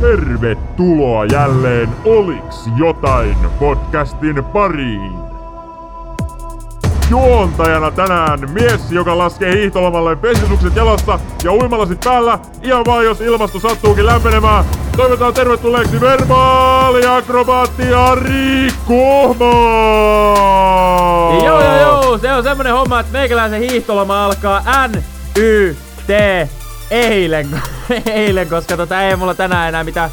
Tervetuloa jälleen Oliks jotain podcastin pariin. Juontajana tänään mies, joka laskee hiihtolomalle vesisukset jalassa ja uimalasit päällä, ihan vaan jos ilmasto sattuukin lämpenemään. Toivotaan tervetulleeksi verbaaliakrobaatti Ari Kohma! Joo, joo, joo, se on semmonen homma, että meikäläisen hiihtoloma alkaa N, Y, T, eilen, eilen, koska tota ei mulla tänään enää mitään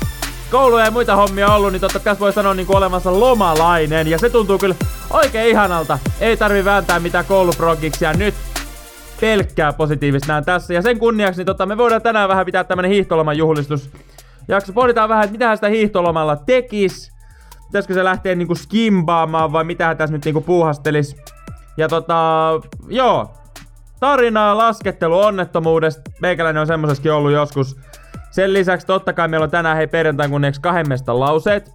kouluja ja muita hommia ollut, niin totta kai voi sanoa niin olemassa lomalainen. Ja se tuntuu kyllä oikein ihanalta. Ei tarvi vääntää mitään kouluprogiksia nyt. Pelkkää positiivista näen tässä. Ja sen kunniaksi niin tota, me voidaan tänään vähän pitää tämmönen hiihtoloman juhlistus. Jakso pohditaan vähän, että mitä sitä hiihtolomalla tekis. Pitäisikö se lähteä niinku skimbaamaan vai mitä tässä nyt niinku puuhastelis. Ja tota, joo, tarinaa laskettelu onnettomuudesta. Meikäläinen on semmosessakin ollut joskus. Sen lisäksi totta kai meillä on tänään hei perjantain kunniaksi kahdemmesta lauseet.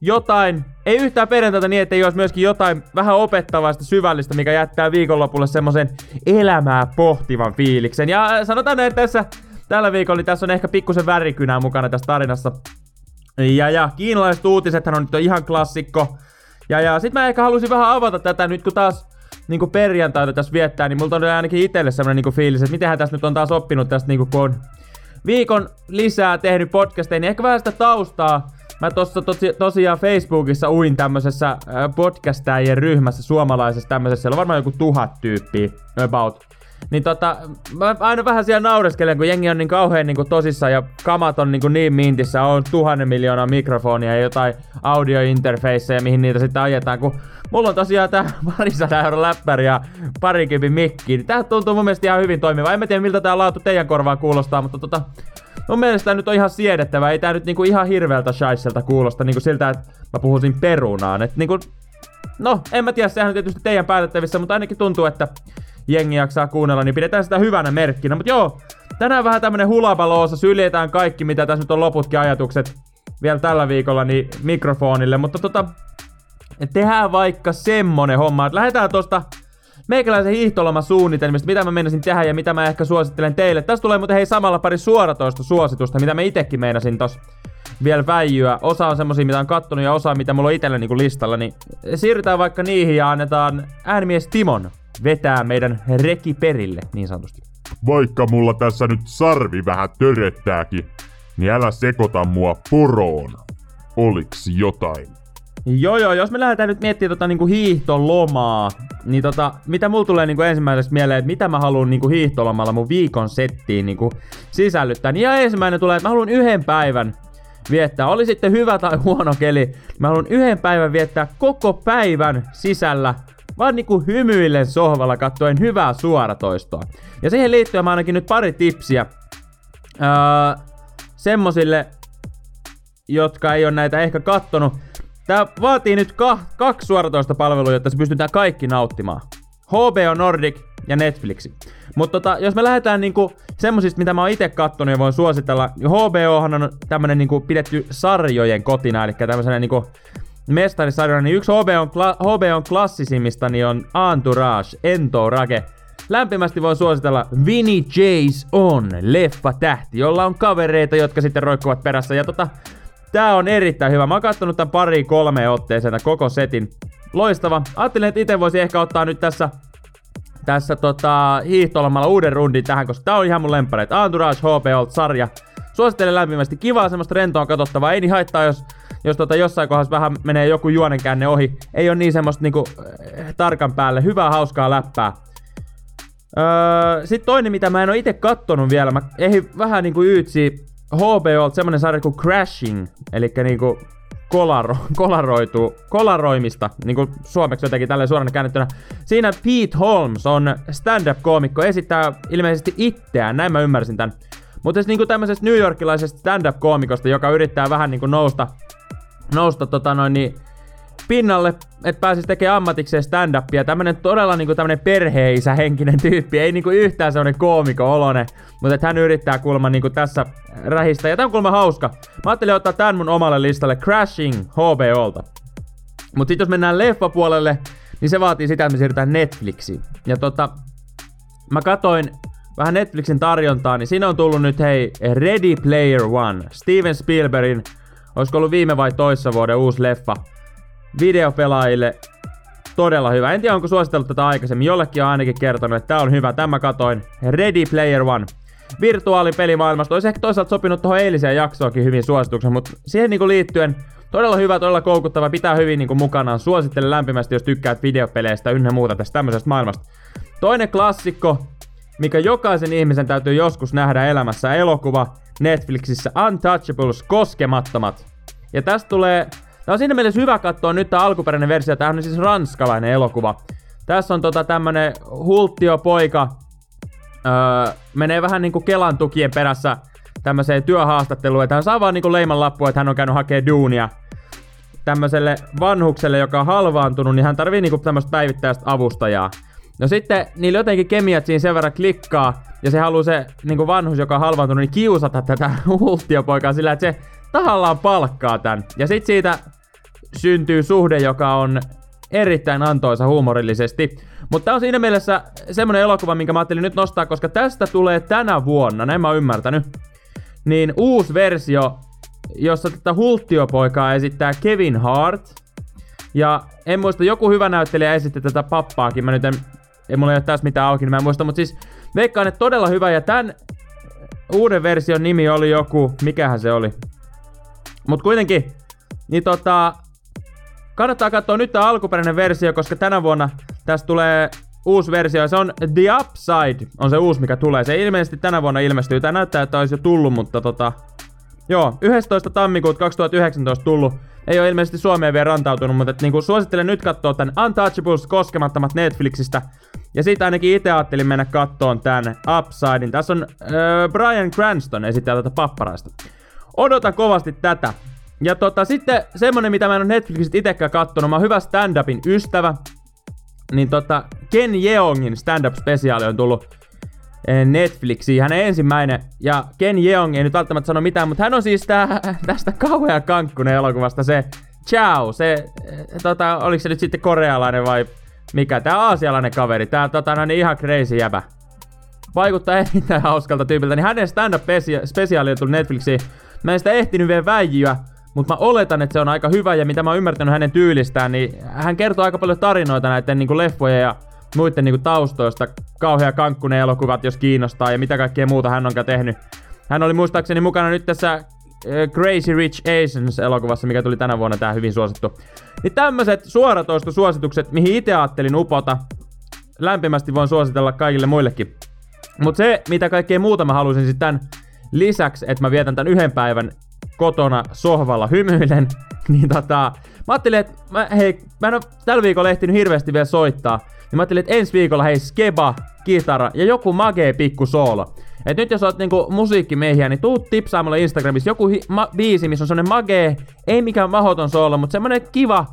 Jotain, ei yhtään perjantaita niin, että ei olisi myöskin jotain vähän opettavaista, syvällistä, mikä jättää viikonlopulle semmoisen elämää pohtivan fiiliksen. Ja sanotaan näin, että tässä tällä viikolla niin tässä on ehkä pikkusen värikynää mukana tässä tarinassa. Ja, ja kiinalaiset uutisethan on nyt ihan klassikko. Ja, ja sit mä ehkä halusin vähän avata tätä nyt, kun taas niinku perjantaita tässä viettää, niin mulla on ainakin itselle semmonen niinku fiilis, että mitenhän tässä nyt on taas oppinut tästä niinku kun on viikon lisää tehnyt podcasteja, niin ehkä vähän sitä taustaa. Mä tossa tosi, tosiaan Facebookissa uin tämmöisessä äh, podcastajien ryhmässä suomalaisessa tämmöisessä, siellä on varmaan joku tuhat tyyppiä about. Niin tota, mä aina vähän siellä naureskelen, kun jengi on niin kauhean niin tosissaan ja kamat on niin, niin mintissä, on tuhannen miljoonaa mikrofonia ja jotain audiointerfaceja, mihin niitä sitten ajetaan, kun mulla on tosiaan tää parisadan euron läppäri ja parikympin mikki. Niin tää tuntuu mun mielestä ihan hyvin toimiva. En mä tiedä miltä tää laatu teidän korvaan kuulostaa, mutta tota, mun mielestä nyt on ihan siedettävä. Ei tää nyt niinku ihan hirveältä shiselta kuulosta niinku siltä, että mä puhuisin perunaan. Et niinku, no, en mä tiedä, sehän on tietysti teidän päätettävissä, mutta ainakin tuntuu, että jengi jaksaa kuunnella, niin pidetään sitä hyvänä merkkinä. Mutta joo, tänään vähän tämmönen hulabaloosa, syljetään kaikki, mitä tässä nyt on loputkin ajatukset vielä tällä viikolla, niin mikrofonille. Mutta tota, tehdään vaikka semmonen homma, että lähdetään tosta meikäläisen hiihtolomasuunnitelmista, mitä mä meinasin tehdä ja mitä mä ehkä suosittelen teille. Tästä tulee muuten hei samalla pari suoratoista suositusta, mitä mä itekin meinasin tos vielä väijyä. Osa on semmosia, mitä on kattonut ja osa, mitä mulla on itellä niinku listalla, niin siirrytään vaikka niihin ja annetaan äänimies Timon vetää meidän reki perille, niin sanotusti. Vaikka mulla tässä nyt sarvi vähän töröttääkin, niin älä sekoita mua poroon. Oliks jotain? Joo joo, jos me lähdetään nyt miettimään tota niinku hiihtolomaa, niin tota, mitä mulla tulee niinku ensimmäiseksi mieleen, että mitä mä haluan niinku hiihtolomalla mun viikon settiin niinku sisällyttää. Niin ja ensimmäinen tulee, että mä haluan yhden päivän viettää. Oli sitten hyvä tai huono keli, mä haluan yhden päivän viettää koko päivän sisällä vaan niinku hymyillen sohvalla kattoen hyvää suoratoistoa. Ja siihen liittyen mä ainakin nyt pari tipsiä öö, semmosille, jotka ei ole näitä ehkä kattonut. Tää vaatii nyt ka- kaksi suoratoista palvelua, jotta se pystytään kaikki nauttimaan. HBO Nordic ja Netflixi. Mutta tota, jos me lähdetään niinku semmosista, mitä mä oon itse kattonut ja voin suositella, HBOhan on tämmönen niinku pidetty sarjojen kotina, eli tämmöisenä niinku mestarisarjana, niin yksi HBOn, kla- HBOn klassisimmista niin on Entourage, Entourage. Lämpimästi voi suositella Vinny Jays on leffa tähti, jolla on kavereita, jotka sitten roikkuvat perässä. Ja tota, tää on erittäin hyvä. Mä oon kattonut tän pari kolme otteeseen koko setin. Loistava. Ajattelin, että itse voisi ehkä ottaa nyt tässä tässä tota, hiihtolomalla uuden rundin tähän, koska tää on ihan mun lemppareit. Entourage HBO sarja. Suosittelen lämpimästi. Kivaa semmoista rentoa katsottavaa. Ei niin haittaa, jos jos tota jossain kohdassa vähän menee joku juonenkäänne ohi. Ei ole niin semmoista niinku äh, tarkan päälle. Hyvää hauskaa läppää. Öö, Sitten toinen, mitä mä en oo itse kattonut vielä, mä ehdin vähän niinku yytsi HBO, semmonen sarja kuin Crashing, eli niinku kolaro, kolaroitu, kolaroimista, niinku suomeksi jotenkin tälleen suorana käännettynä. Siinä Pete Holmes on stand-up-koomikko, esittää ilmeisesti itseään, näin mä ymmärsin tän. Mutta niinku tämmöisestä New Yorkilaisesta stand-up-koomikosta, joka yrittää vähän niinku nousta nousta tota noin niin pinnalle, että pääsisi tekemään ammatikseen stand-upia. Tämmönen todella niinku tämmönen perheisä henkinen tyyppi, ei niinku yhtään semmonen koomiko olone, mutta että hän yrittää kuulemma niinku tässä rähistä. Ja tää on kuulemma hauska. Mä ajattelin ottaa tän mun omalle listalle Crashing HBOlta. Mut sit jos mennään leffapuolelle, niin se vaatii sitä, että me siirrytään Netflixiin. Ja tota, mä katoin vähän Netflixin tarjontaa, niin siinä on tullut nyt hei Ready Player One. Steven Spielbergin, olisiko ollut viime vai toissa vuoden uusi leffa. Videopelaajille todella hyvä. En tiedä onko suositellut tätä aikaisemmin, jollekin on ainakin kertonut, että tää on hyvä. Tämä katoin Ready Player One. Virtuaalipelimaailmasta olisi ehkä toisaalta sopinut tuohon eiliseen jaksoonkin hyvin suosituksen, mutta siihen niinku liittyen todella hyvä, todella koukuttava, pitää hyvin niinku mukanaan. Suosittelen lämpimästi, jos tykkäät videopeleistä ynnä muuta tästä tämmöisestä maailmasta. Toinen klassikko, mikä jokaisen ihmisen täytyy joskus nähdä elämässä, elokuva Netflixissä Untouchables, Koskemattomat. Ja tästä tulee, tää on siinä mielessä hyvä katsoa nyt tää alkuperäinen versio, tää on siis ranskalainen elokuva. Tässä on tota tämmönen hulttio poika, öö, menee vähän niinku Kelan tukien perässä tämmöiseen työhaastatteluun, että hän saa vaan niinku leiman lappua, että hän on käynyt hakemaan duunia tämmöiselle vanhukselle, joka on halvaantunut, niin hän tarvii niinku tämmöistä päivittäistä avustajaa. No sitten niillä jotenkin kemiat siinä sen verran klikkaa, ja se haluaa se niin vanhus, joka on halvaantunut, niin kiusata tätä hulttiopoikaa sillä, että se tahallaan palkkaa tän. Ja sitten siitä syntyy suhde, joka on erittäin antoisa huumorillisesti. Mutta on siinä mielessä semmonen elokuva, minkä mä ajattelin nyt nostaa, koska tästä tulee tänä vuonna, näin mä ymmärtänyt, niin uusi versio, jossa tätä hulttiopoikaa esittää Kevin Hart. Ja en muista, joku hyvä näyttelijä esitti tätä pappaakin, mä nyt en ei mulla ei ole tässä mitään auki, niin mä en muista, mutta siis veikkaan, että todella hyvä, ja tämän uuden version nimi oli joku, mikähän se oli. Mut kuitenkin, niin tota, kannattaa katsoa nyt tämä alkuperäinen versio, koska tänä vuonna tästä tulee uusi versio, se on The Upside, on se uusi mikä tulee. Se ilmeisesti tänä vuonna ilmestyy, tää näyttää, että olisi jo tullut, mutta tota, joo, 11. tammikuuta 2019 tullut ei ole ilmeisesti Suomeen vielä rantautunut, mutta et, niinku, suosittelen nyt katsoa tän Untouchables koskemattomat Netflixistä. Ja siitä ainakin itse ajattelin mennä kattoon tän Upsidein. Tässä on öö, Brian Cranston esittää tätä papparaista. Odotan kovasti tätä. Ja tota, sitten semmonen, mitä mä en ole Netflixistä itekään kattonut, mä oon hyvä stand-upin ystävä. Niin tota, Ken Jeongin stand-up-spesiaali on tullut Netflixiin, hänen ensimmäinen, ja Ken Jeong ei nyt välttämättä sano mitään, mutta hän on siis tää, tästä kauhea kankkunen elokuvasta se Ciao, se, eh, tota, oliko se nyt sitten korealainen vai mikä, tää aasialainen kaveri, tää tota, no, niin ihan crazy jäbä. Vaikuttaa erittäin hauskalta tyypiltä, niin hänen stand-up-spesiaali on tullut Netflixiin. Mä en sitä ehtinyt vielä väijyä, mutta mä oletan, että se on aika hyvä ja mitä mä oon ymmärtänyt hänen tyylistään, niin hän kertoo aika paljon tarinoita näiden niin leffojen ja muiden niinku taustoista. Kauhea kankkunen elokuvat, jos kiinnostaa, ja mitä kaikkea muuta hän onkaan tehnyt. Hän oli muistaakseni mukana nyt tässä äh, Crazy Rich Asians elokuvassa, mikä tuli tänä vuonna tää hyvin suosittu. Niin tämmöiset suoratoistosuositukset, mihin itse ajattelin upota, lämpimästi voin suositella kaikille muillekin. Mutta se, mitä kaikkea muuta mä halusin sitten lisäksi, että mä vietän tän yhden päivän kotona sohvalla hymyilen, niin tota, mä ajattelin, että mä, hei, mä en oo tällä viikolla ehtinyt hirveästi vielä soittaa, niin mä ajattelin, että ensi viikolla hei skeba, kitara ja joku magee pikku soolo. Et nyt jos oot niinku musiikkimiehiä, niin tuu tipsaa mulle Instagramissa joku hi- ma- biisi, missä on semmonen magee, ei mikään mahoton soolo, mutta semmonen kiva,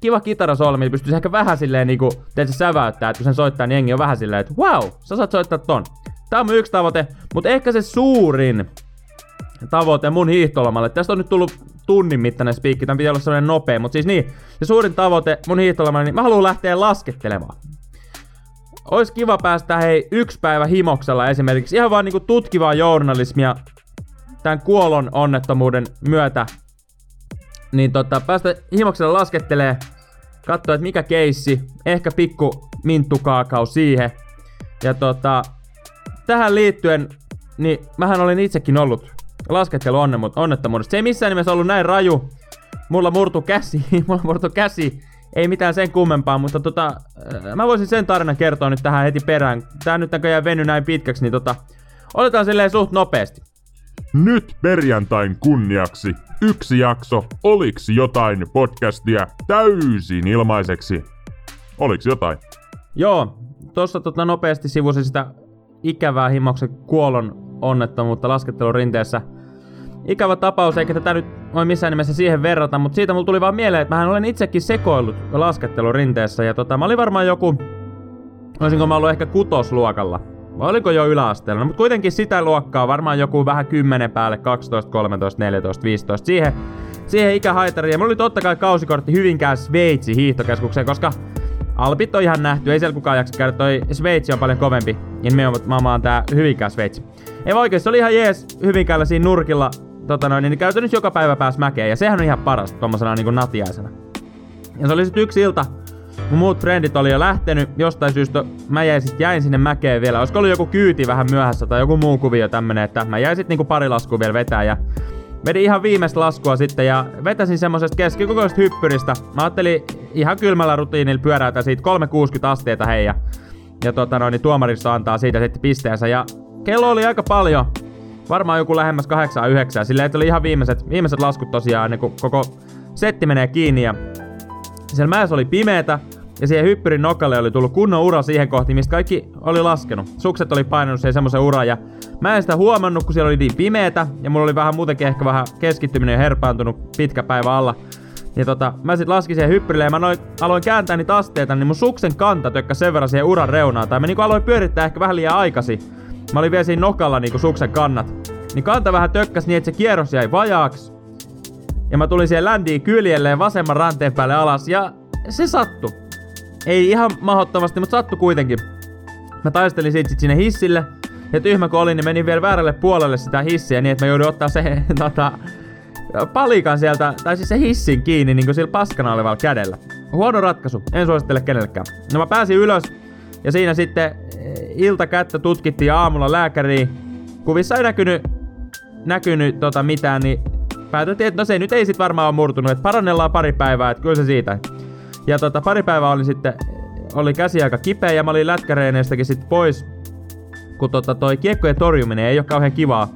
kiva kitarasoolo, millä pystyisi ehkä vähän silleen niinku, teet säväyttää, että kun sen soittaa, niin jengi on vähän silleen, että wow, sä saat soittaa ton. Tää on mun yksi tavoite, mutta ehkä se suurin tavoite mun hiihtolomalle. Tästä on nyt tullut tunnin mittainen spiikki, tämän pitää olla sellainen nopea, mutta siis niin, se suurin tavoite mun hiihtolomalle, niin mä haluan lähteä laskettelemaan. Ois kiva päästä hei yksi päivä himoksella esimerkiksi, ihan vaan niinku tutkivaa journalismia tämän kuolon onnettomuuden myötä. Niin tota, päästä himoksella laskettelee, katsoa, että mikä keissi, ehkä pikku minttukaakao siihen. Ja tota, tähän liittyen, niin mähän olen itsekin ollut laskettelu onnettomuudesta. Se ei missään nimessä ollut näin raju. Mulla murtu käsi, mulla murtu käsi. Ei mitään sen kummempaa, mutta tota, äh, mä voisin sen tarinan kertoa nyt tähän heti perään. Tää nyt näköjään veny näin pitkäksi, niin tota, otetaan silleen suht nopeasti. Nyt perjantain kunniaksi yksi jakso Oliks jotain podcastia täysin ilmaiseksi. Oliks jotain? Joo, tossa tota nopeasti sivusin sitä ikävää himmoksen kuolon onnettomuutta laskettelurinteessä. Ikävä tapaus, eikä tätä nyt voi missään nimessä siihen verrata, mutta siitä mulla tuli vaan mieleen, että mä olen itsekin sekoillut laskettelurinteessä ja tota, mä olin varmaan joku, olisinko mä ollut ehkä kutosluokalla. Vai oliko jo yläasteella? No, mutta kuitenkin sitä luokkaa, varmaan joku vähän 10 päälle, 12, 13, 14, 15. Siihen, siihen ikähaitariin. Ja mulla oli totta kai kausikortti Hyvinkään Sveitsi hiihtokeskukseen, koska Alpit on ihan nähty, ei siellä kukaan jaksa käydä, toi Sveitsi on paljon kovempi. Ja nimenomaan on tää Hyvinkään Sveitsi. Ei vaan oikeesti, se oli ihan jees Hyvinkäällä siinä nurkilla, tota noin, niin käytännössä joka päivä pääs mäkeen, ja sehän on ihan parasta tommosena niinku natiaisena. Ja se oli sit yksi ilta, mun muut frendit oli jo lähtenyt, jostain syystä mä jäin sit, jäin sinne mäkeen vielä. Olisiko ollut joku kyyti vähän myöhässä tai joku muu kuvio tämmönen, että mä jäin sit niinku pari laskua vielä vetää ja Vedin ihan viimeistä laskua sitten ja vetäsin semmosesta keskikokoisesta hyppyristä. Mä ajattelin ihan kylmällä rutiinilla pyöräytä siitä 360 asteita hei ja, ja tota noin, niin tuomarissa antaa siitä sitten pisteensä. Ja kello oli aika paljon, varmaan joku lähemmäs 8-9, silleen että oli ihan viimeiset, viimeiset laskut tosiaan, niin kun koko setti menee kiinni ja siellä mäessä oli pimeetä, ja siihen hyppyrin nokalle oli tullut kunnon ura siihen kohti, mistä kaikki oli laskenut. Sukset oli painanut siihen semmoisen uran ja mä en sitä huomannut, kun siellä oli niin pimeetä ja mulla oli vähän muutenkin ehkä vähän keskittyminen ja herpaantunut pitkä päivä alla. Ja tota, mä sit laskin siihen hyppyrille ja mä noin, aloin kääntää niitä asteita, niin mun suksen kanta tökkä sen verran siihen uran reunaan. Tai mä niinku aloin pyörittää ehkä vähän liian aikasi. Mä olin vielä siinä nokalla niinku suksen kannat. Niin kanta vähän tökkäs niin, että se kierros jäi vajaaks. Ja mä tulin siihen ländiin kyljelleen vasemman ranteen päälle alas ja se sattui. Ei ihan mahdottomasti, mutta sattu kuitenkin. Mä taistelin siitä sit sinne hissille. Ja tyhmä kun olin, niin menin vielä väärälle puolelle sitä hissiä niin, että mä joudun ottaa se tota, palikan sieltä, tai siis se hissin kiinni niin kuin sillä paskana olevalla kädellä. Huono ratkaisu, en suosittele kenellekään. No mä pääsin ylös, ja siinä sitten eh, iltakättä tutkittiin aamulla lääkäriin. Kuvissa ei näkynyt, näkynyt tota mitään, niin päätettiin, että no se nyt ei sit varmaan ole murtunut, että parannellaan pari päivää, että kyllä se siitä. Ja tota, pari päivää oli sitten, oli käsi aika kipeä ja mä olin lätkäreeneistäkin sitten pois, kun tota, toi kiekkojen torjuminen ei ole kauhean kivaa,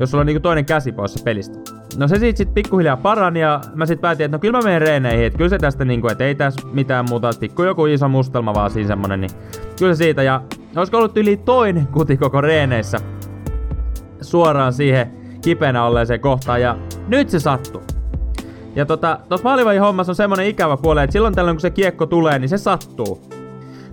jos sulla on niinku toinen käsi poissa pelistä. No se siitä sitten pikkuhiljaa parani ja mä sitten päätin, että no kyllä mä menen reeneihin, että kyllä se tästä niinku, että ei tässä mitään muuta, että pikku joku iso mustelma vaan siinä semmonen, niin kyllä se siitä ja olisiko ollut yli toinen kuti koko reeneissä suoraan siihen kipeänä olleeseen kohtaan ja nyt se sattui. Ja tota, tossa maalivajin hommassa on semmonen ikävä puoli, että silloin tällöin kun se kiekko tulee, niin se sattuu.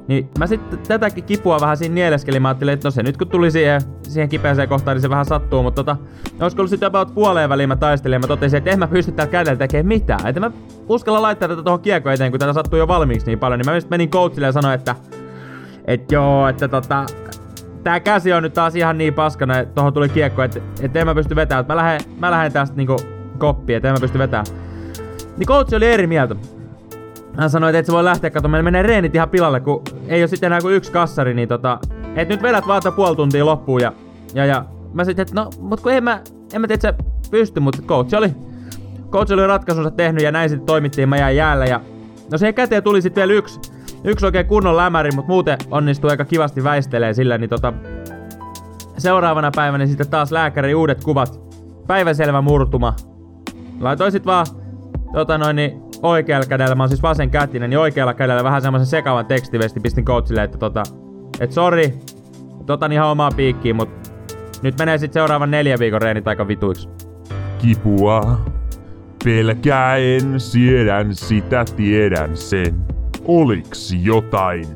Niin mä sitten tätäkin kipua vähän siinä nieleskelin, mä ajattelin, että no se nyt kun tuli siihen, siihen kipeäseen kohtaan, niin se vähän sattuu, mutta tota, olisiko ollut sitten about puoleen väliin mä taistelin ja mä totesin, että en mä pysty tällä kädellä tekemään mitään. Että mä uskalla laittaa tätä tuohon kiekko eteen, kun tätä sattuu jo valmiiksi niin paljon, niin mä sitten menin coachille ja sanoin, että et joo, että tota, tää käsi on nyt taas ihan niin paskana, että tohon tuli kiekko, että et en mä pysty vetämään, että mä lähden, mä lähden tästä niinku koppiin, että en mä pysty vetämään. Niin coach oli eri mieltä. Hän sanoi, että et sä voi lähteä katsomaan, menee reenit ihan pilalle, kun ei ole sitten enää kuin yksi kassari, niin tota, et nyt vedät vaan puoli tuntia loppuun ja, ja, ja mä sitten, että no, mut kun en mä, en mä tiedä, että sä pysty, mutta coach oli, coach oli ratkaisunsa tehnyt ja näin sitten toimittiin, mä jäin jäällä ja no siihen käteen tuli sitten vielä yksi, yksi oikein kunnon lämäri, mutta muuten onnistui aika kivasti väistelee sillä, niin tota, seuraavana päivänä sitten taas lääkäri uudet kuvat, päiväselvä murtuma. Laitoin sit vaan tota noin, niin oikealla kädellä, mä oon siis vasen kätinen, niin oikealla kädellä vähän semmoisen sekavan tekstivesti pistin coachille, että tota, et sori, otan ihan omaa piikkiin, mut nyt menee sit seuraavan neljän viikon reenit aika vituiksi. Kipua. Pelkäen, siedän sitä, tiedän sen. Oliks jotain?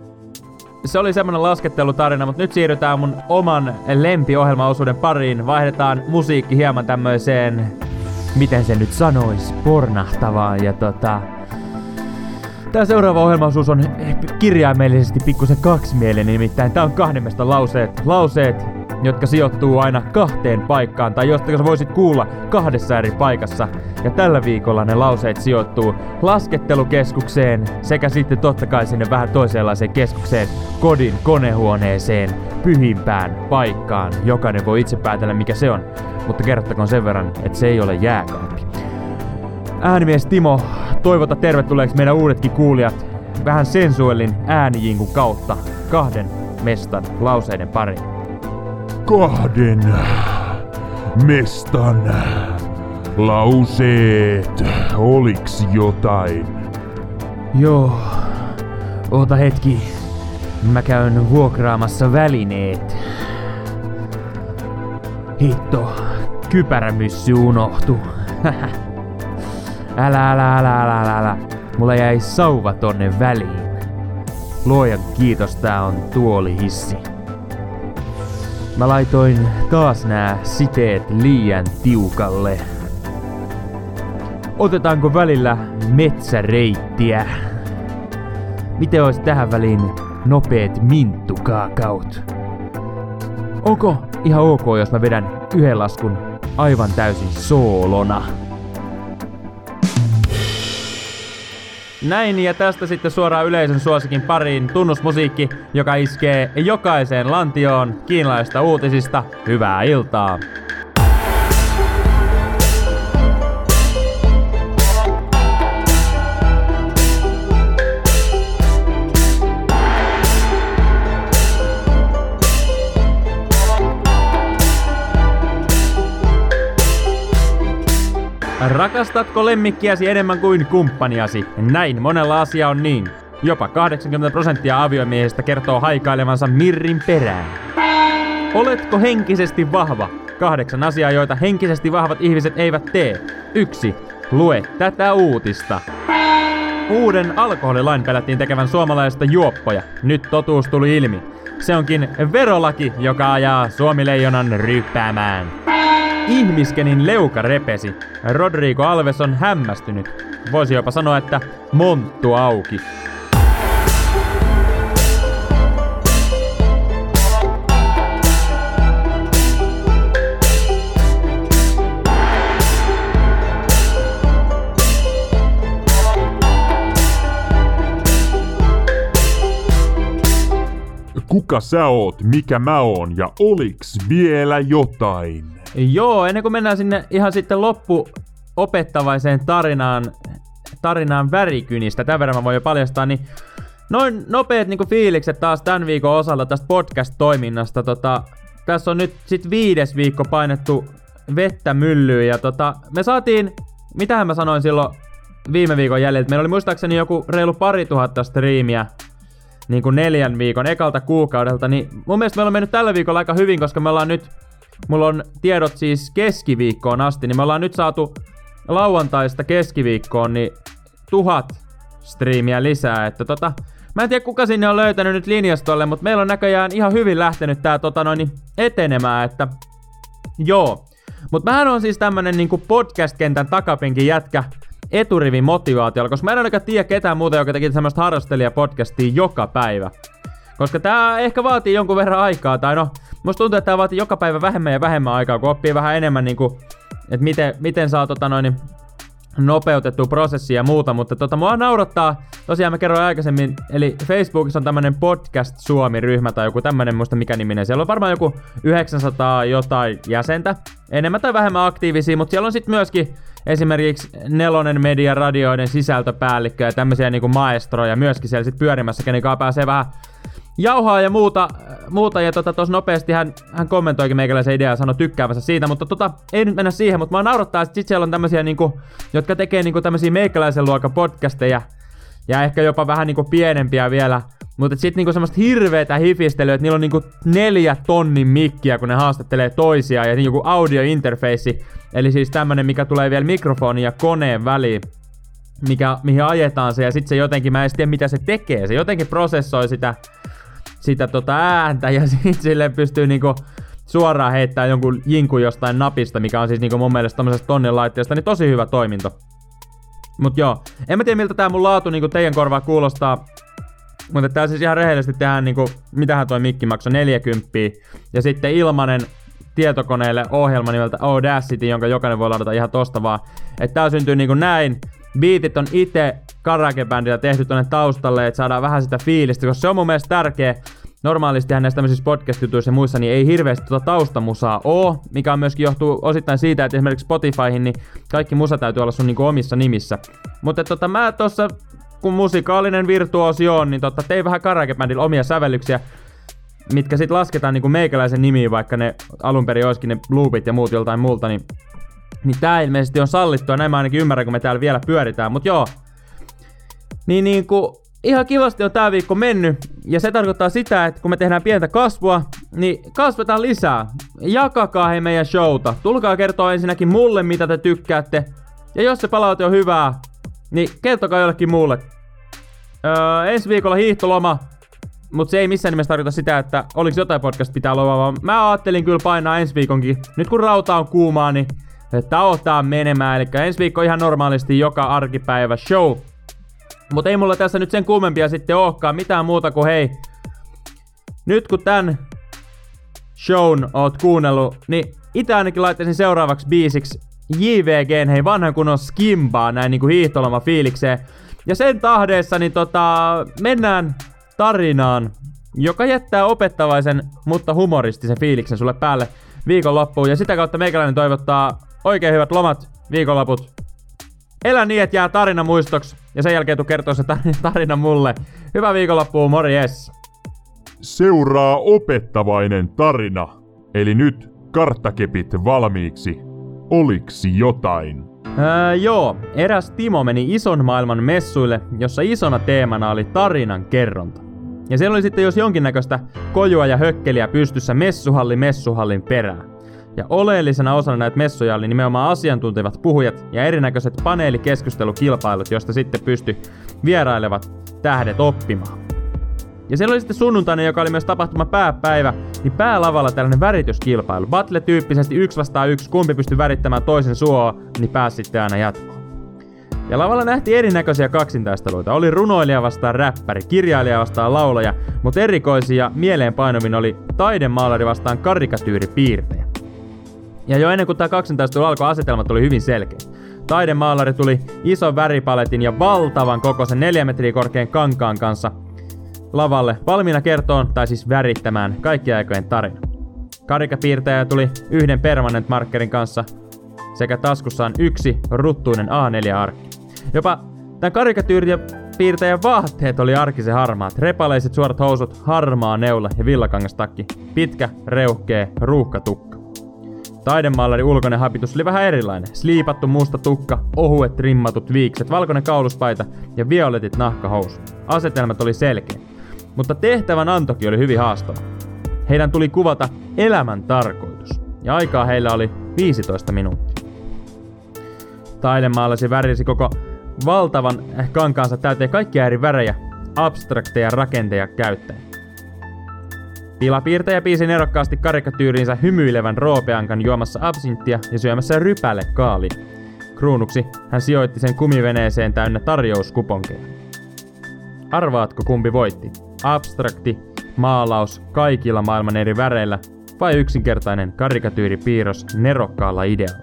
Se oli semmonen laskettelutarina, mutta nyt siirrytään mun oman lempiohjelmaosuuden pariin. Vaihdetaan musiikki hieman tämmöiseen miten se nyt sanois, pornahtavaa ja tota... Tää seuraava ohjelmaosuus on kirjaimellisesti pikkusen kaksimielinen, nimittäin tää on kahdemmesta lauseet. Lauseet, jotka sijoittuu aina kahteen paikkaan, tai josta sä voisit kuulla kahdessa eri paikassa. Ja tällä viikolla ne lauseet sijoittuu laskettelukeskukseen, sekä sitten totta kai sinne vähän toisenlaiseen keskukseen, kodin konehuoneeseen, pyhimpään paikkaan. Jokainen voi itse päätellä mikä se on mutta kerrottakoon sen verran, että se ei ole jääkaappi. Äänimies Timo, toivota tervetulleeksi meidän uudetkin kuulijat vähän sensuellin äänijinkun kautta kahden mestan lauseiden pari. Kahden mestan lauseet. Oliks jotain? Joo, oota hetki. Mä käyn vuokraamassa välineet. Hitto, kypärämyssy unohtu. älä, älä, älä, älä, älä, älä. Mulla jäi sauva tonne väliin. Luojan kiitos, tää on tuolihissi. Mä laitoin taas nää siteet liian tiukalle. Otetaanko välillä metsäreittiä? miten olisi tähän väliin nopeet minttukaakaut? Onko ihan ok, jos mä vedän yhden laskun aivan täysin soolona? Näin ja tästä sitten suoraan yleisön suosikin pariin tunnusmusiikki, joka iskee jokaiseen lantioon kiinalaista uutisista. Hyvää iltaa! Rakastatko lemmikkiäsi enemmän kuin kumppaniasi? Näin monella asia on niin. Jopa 80 prosenttia aviomiehistä kertoo haikailevansa Mirrin perään. Oletko henkisesti vahva? Kahdeksan asiaa, joita henkisesti vahvat ihmiset eivät tee. Yksi. Lue tätä uutista. Uuden alkoholilain pelättiin tekevän suomalaisista juoppoja. Nyt totuus tuli ilmi. Se onkin verolaki, joka ajaa Suomileijonan ryppäämään. Ihmiskenin leuka repesi. Rodrigo Alves on hämmästynyt. Voisi jopa sanoa, että monttu auki. Kuka sä oot, mikä mä oon ja oliks vielä jotain? Joo, ennen kuin mennään sinne ihan sitten loppu opettavaiseen tarinaan, tarinaan värikynistä, tämän verran mä voin jo paljastaa, niin noin nopeat niin fiilikset taas tämän viikon osalla tästä podcast-toiminnasta. Tota, tässä on nyt sit viides viikko painettu vettä myllyyn ja tota, me saatiin, mitähän mä sanoin silloin viime viikon jäljellä, meillä oli muistaakseni joku reilu pari tuhatta striimiä niin kuin neljän viikon ekalta kuukaudelta, niin mun mielestä meillä on mennyt tällä viikolla aika hyvin, koska me ollaan nyt, mulla on tiedot siis keskiviikkoon asti, niin me ollaan nyt saatu lauantaista keskiviikkoon niin tuhat striimiä lisää, että tota, mä en tiedä kuka sinne on löytänyt nyt linjastolle, mutta meillä on näköjään ihan hyvin lähtenyt tää tota noin etenemään, että joo. Mutta mähän on siis tämmönen niinku podcast-kentän takapenkin jätkä, eturivin motivaatiolla, koska mä en ainakaan tiedä ketään muuta, joka teki semmoista harrastelijapodcastia joka päivä. Koska tää ehkä vaatii jonkun verran aikaa, tai no, musta tuntuu, että tää vaatii joka päivä vähemmän ja vähemmän aikaa, kun oppii vähän enemmän niinku, että miten, miten saa tota noin, nopeutettua prosessia ja muuta, mutta tota, mua naurattaa, tosiaan mä kerroin aikaisemmin, eli Facebookissa on tämmönen Podcast Suomi-ryhmä tai joku tämmönen, muista mikä niminen, siellä on varmaan joku 900 jotain jäsentä, enemmän tai vähemmän aktiivisia, mutta siellä on sitten myöskin esimerkiksi Nelonen Media radioiden sisältöpäällikkö ja tämmöisiä niinku maestroja myöskin siellä sit pyörimässä, kenen kanssa pääsee vähän jauhaa ja muuta, muuta ja tota, nopeasti hän, hän kommentoikin meikäläisen ideaa ja sanoi tykkäävänsä siitä, mutta tota, ei nyt mennä siihen, mutta mä naurattaa, että sit siellä on tämmöisiä niinku, jotka tekee niinku tämmöisiä meikäläisen luokan podcasteja ja ehkä jopa vähän niinku pienempiä vielä, mutta sitten niinku semmoista hirveetä hifistelyä, että niillä on niinku neljä tonnin mikkiä, kun ne haastattelee toisiaan ja niinku audio interface, eli siis tämmönen, mikä tulee vielä mikrofonin ja koneen väliin mikä, mihin ajetaan se, ja sitten se jotenkin, mä en tiedä mitä se tekee, se jotenkin prosessoi sitä, sitä tota ääntä, ja sitten sille pystyy niinku suoraan heittämään jonkun jinku jostain napista, mikä on siis niinku mun mielestä tommosesta tonnin laitteesta, niin tosi hyvä toiminto. Mut joo, en mä tiedä miltä tää mun laatu niinku teidän korvaa kuulostaa, mutta tää siis ihan rehellisesti tehdään niinku, mitähän toi mikki maksoi 40 ja sitten ilmanen tietokoneelle ohjelma nimeltä Audacity, jonka jokainen voi ladata ihan tosta vaan. Että tää syntyy niinku näin, Beatit on itse karaokebändillä tehty tonne taustalle, että saadaan vähän sitä fiilistä, koska se on mun mielestä tärkeä. Normaalistihan näissä tämmöisissä podcast-jutuissa ja muissa niin ei hirveästi tuota taustamusaa oo, mikä on myöskin johtuu osittain siitä, että esimerkiksi Spotifyhin niin kaikki musa täytyy olla sun niinku omissa nimissä. Mutta tota mä tossa, kun musikaalinen virtuosi on, niin tota, tein vähän karaokebändillä omia sävellyksiä, mitkä sit lasketaan niinku meikäläisen nimiin, vaikka ne alun perin olisikin ne loopit ja muut joltain muulta, niin niin tää ilmeisesti on sallittua, näin mä ainakin ymmärrän, kun me täällä vielä pyöritään, mut joo. Niin niinku, ihan kivasti on tää viikko mennyt, ja se tarkoittaa sitä, että kun me tehdään pientä kasvua, niin kasvetaan lisää. Jakakaa hei meidän showta. Tulkaa kertoa ensinnäkin mulle, mitä te tykkäätte. Ja jos se palaute on hyvää, niin kertokaa jollekin muulle. Öö, ensi viikolla hiihtoloma, mutta se ei missään nimessä tarkoita sitä, että oliks jotain podcast pitää lomaa, vaan mä ajattelin kyllä painaa ensi viikonkin. Nyt kun rauta on kuumaa, niin tauottaa menemään. Eli ensi viikko ihan normaalisti joka arkipäivä show. Mutta ei mulla tässä nyt sen kummempia sitten olekaan. Mitään muuta kuin hei. Nyt kun tän shown oot kuunnellut, niin itse ainakin laittaisin seuraavaksi biisiksi JVGn hei vanhan kunnon skimbaa näin niinku hiihtoloma fiilikseen. Ja sen tahdeessa niin tota, mennään tarinaan, joka jättää opettavaisen, mutta humoristisen fiiliksen sulle päälle viikonloppuun. Ja sitä kautta meikäläinen toivottaa oikein hyvät lomat, viikonloput. Elä niin, että jää tarina muistoksi. Ja sen jälkeen tuu kertoa se tarina mulle. Hyvää viikonloppua, morjes! Seuraa opettavainen tarina. Eli nyt karttakepit valmiiksi. Oliksi jotain? Öö, joo, eräs Timo meni ison maailman messuille, jossa isona teemana oli tarinan kerronta. Ja siellä oli sitten jos jonkinnäköistä kojua ja hökkeliä pystyssä messuhalli messuhallin perään. Ja oleellisena osana näitä messuja oli nimenomaan asiantuntevat puhujat ja erinäköiset paneelikeskustelukilpailut, joista sitten pysty vierailevat tähdet oppimaan. Ja siellä oli sitten sunnuntaina, joka oli myös tapahtuma pääpäivä, niin päälavalla tällainen värityskilpailu. Battle-tyyppisesti yksi vastaan yksi, kumpi pystyi värittämään toisen suoa, niin pääsi sitten aina jatkoon. Ja lavalla nähtiin erinäköisiä kaksintaisteluita. Oli runoilija vastaan räppäri, kirjailija vastaan laulaja, mutta erikoisia mieleenpainovin oli taidemaalari vastaan karikatyyripiirtejä. Ja jo ennen kuin tämä kaksintaistelu alkoi, asetelmat oli hyvin selkeä. Taidemaalari tuli ison väripaletin ja valtavan kokoisen 4 metriä korkean kankaan kanssa lavalle valmiina kertoon, tai siis värittämään kaikki aikojen tarina. Karikapiirtäjä tuli yhden permanent markerin kanssa sekä taskussaan yksi ruttuinen A4-arkki. Jopa tämän karikapiirtäjän vaatteet oli arkisen harmaat. Repaleiset suorat housut, harmaa neula ja villakangastakki. Pitkä, reuhkee, ruuhkatukka. Taidemaalari ulkoinen hapitus oli vähän erilainen. Sliipattu musta tukka, ohuet trimmatut viikset, valkoinen kauluspaita ja violetit nahkahousut. Asetelmat oli selkeä, mutta tehtävän antoki oli hyvin haastava. Heidän tuli kuvata elämän tarkoitus, ja aikaa heillä oli 15 minuuttia. Taidemaalasi värisi koko valtavan kankaansa täyteen kaikkia eri värejä, abstrakteja rakenteja käyttäen. Pilapiirtäjä piisi nerokkaasti karikatyyriinsä hymyilevän roopeankan juomassa absinttia ja syömässä rypäle kaali. Kruunuksi hän sijoitti sen kumiveneeseen täynnä tarjouskuponkeja. Arvaatko kumpi voitti? Abstrakti, maalaus kaikilla maailman eri väreillä vai yksinkertainen karikatyyripiirros nerokkaalla idealla?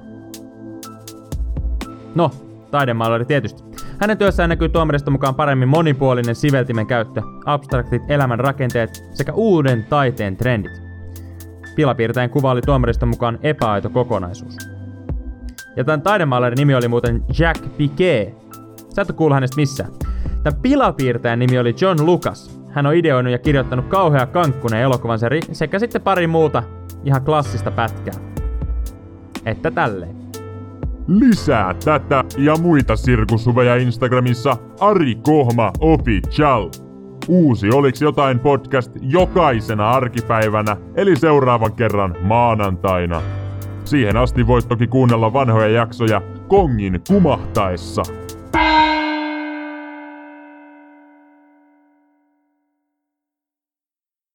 No, taidemaalari tietysti. Hänen työssään näkyy tuomarista mukaan paremmin monipuolinen siveltimen käyttö, abstraktit elämän rakenteet sekä uuden taiteen trendit. Pilapiirtäjän kuva oli tuomarista mukaan epäaito kokonaisuus. Ja tämän taidemaalarin nimi oli muuten Jack Piquet. Sä et kuullut hänestä missään. Tämän pilapiirtäjän nimi oli John Lucas. Hän on ideoinut ja kirjoittanut kauhea kankkunen elokuvan seri sekä sitten pari muuta ihan klassista pätkää. Että tälleen. Lisää tätä ja muita sirkushuveja Instagramissa Ari Kohma Official. Uusi Oliks jotain podcast jokaisena arkipäivänä, eli seuraavan kerran maanantaina. Siihen asti voit toki kuunnella vanhoja jaksoja Kongin kumahtaessa.